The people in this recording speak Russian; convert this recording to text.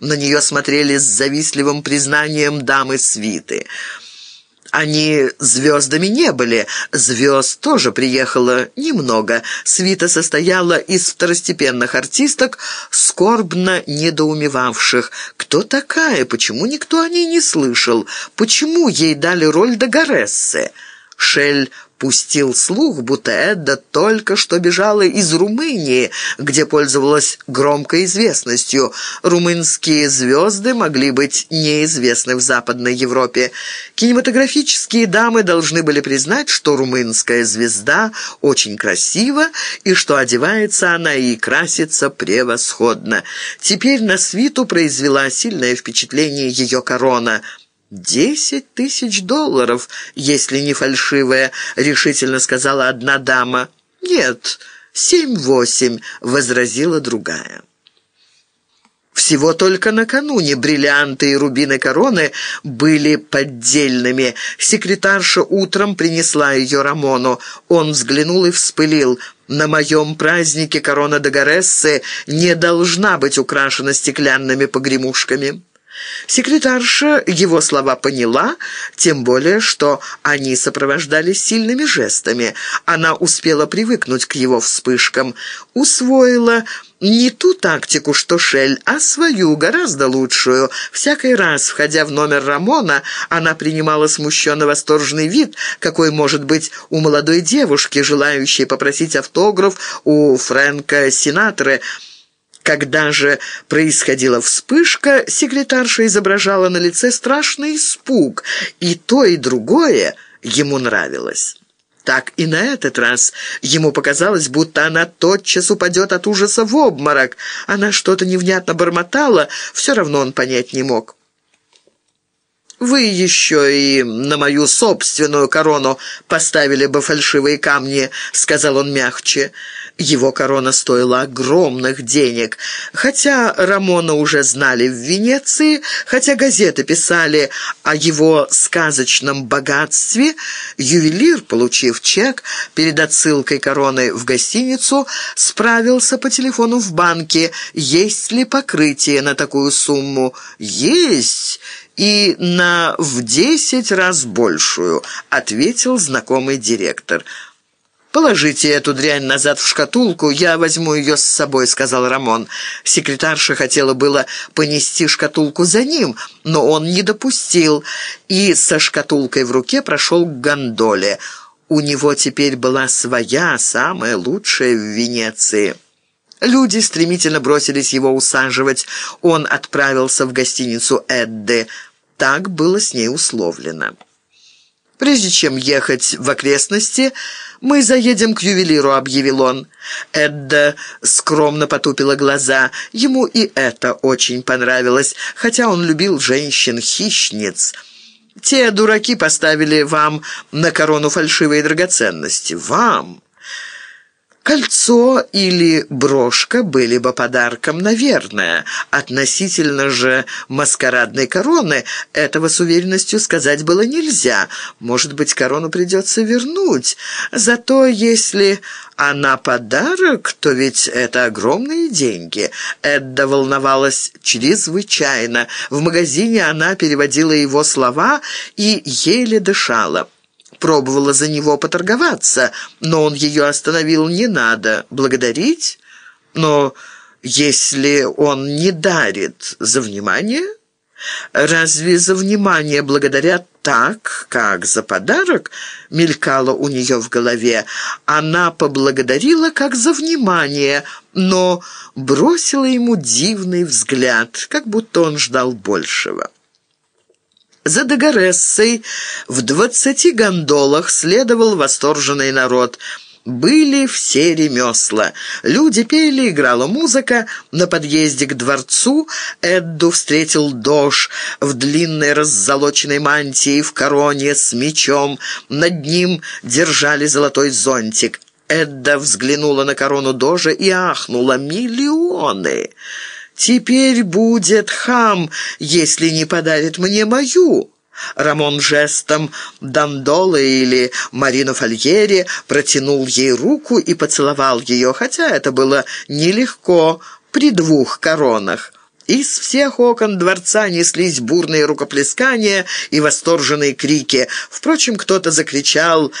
На нее смотрели с завистливым признанием дамы свиты. Они звездами не были. Звезд тоже приехало немного. Свита состояла из второстепенных артисток, скорбно недоумевавших. Кто такая? Почему никто о ней не слышал? Почему ей дали роль Дагарессы? Шель пустил слух, будто Эдда только что бежала из Румынии, где пользовалась громкой известностью. Румынские звезды могли быть неизвестны в Западной Европе. Кинематографические дамы должны были признать, что румынская звезда очень красива и что одевается она и красится превосходно. Теперь на свиту произвела сильное впечатление ее корона – «Десять тысяч долларов, если не фальшивая», — решительно сказала одна дама. «Нет, семь-восемь», — возразила другая. Всего только накануне бриллианты и рубины короны были поддельными. Секретарша утром принесла ее Рамону. Он взглянул и вспылил. «На моем празднике корона Дагарессы не должна быть украшена стеклянными погремушками». Секретарша его слова поняла, тем более, что они сопровождались сильными жестами. Она успела привыкнуть к его вспышкам, усвоила не ту тактику, что Шель, а свою, гораздо лучшую. Всякий раз, входя в номер Рамона, она принимала смущенно-восторженный вид, какой может быть у молодой девушки, желающей попросить автограф у Фрэнка Синатры, когда же происходила вспышка, секретарша изображала на лице страшный испуг, и то, и другое ему нравилось. Так и на этот раз ему показалось, будто она тотчас упадет от ужаса в обморок. Она что-то невнятно бормотала, все равно он понять не мог. «Вы еще и на мою собственную корону поставили бы фальшивые камни», — сказал он мягче. Его корона стоила огромных денег. Хотя Рамона уже знали в Венеции, хотя газеты писали о его сказочном богатстве, ювелир, получив чек перед отсылкой короны в гостиницу, справился по телефону в банке, есть ли покрытие на такую сумму. «Есть!» И на в десять раз большую», — ответил знакомый директор. «Положите эту дрянь назад в шкатулку, я возьму ее с собой», — сказал Рамон. Секретарша хотела было понести шкатулку за ним, но он не допустил и со шкатулкой в руке прошел к гондоле. У него теперь была своя, самая лучшая в Венеции. Люди стремительно бросились его усаживать. Он отправился в гостиницу «Эдды». Так было с ней условлено. «Прежде чем ехать в окрестности, мы заедем к ювелиру», — объявил он. Эдда скромно потупила глаза. Ему и это очень понравилось, хотя он любил женщин-хищниц. «Те дураки поставили вам на корону фальшивые драгоценности. Вам!» Кольцо или брошка были бы подарком, наверное. Относительно же маскарадной короны этого с уверенностью сказать было нельзя. Может быть, корону придется вернуть. Зато если она подарок, то ведь это огромные деньги. Эдда волновалась чрезвычайно. В магазине она переводила его слова и еле дышала пробовала за него поторговаться, но он ее остановил «не надо благодарить». Но если он не дарит за внимание, разве за внимание благодарят так, как за подарок, мелькало у нее в голове. Она поблагодарила как за внимание, но бросила ему дивный взгляд, как будто он ждал большего. За Дагарессой в двадцати гондолах следовал восторженный народ – были все ремесла. Люди пели, играла музыка. На подъезде к дворцу Эдду встретил Дож в длинной раззолоченной мантии, в короне, с мечом. Над ним держали золотой зонтик. Эдда взглянула на корону Дожа и ахнула. «Миллионы!» «Теперь будет хам, если не подарит мне мою». Рамон жестом Дандола или Марину Фольери протянул ей руку и поцеловал ее, хотя это было нелегко при двух коронах. Из всех окон дворца неслись бурные рукоплескания и восторженные крики. Впрочем, кто-то закричал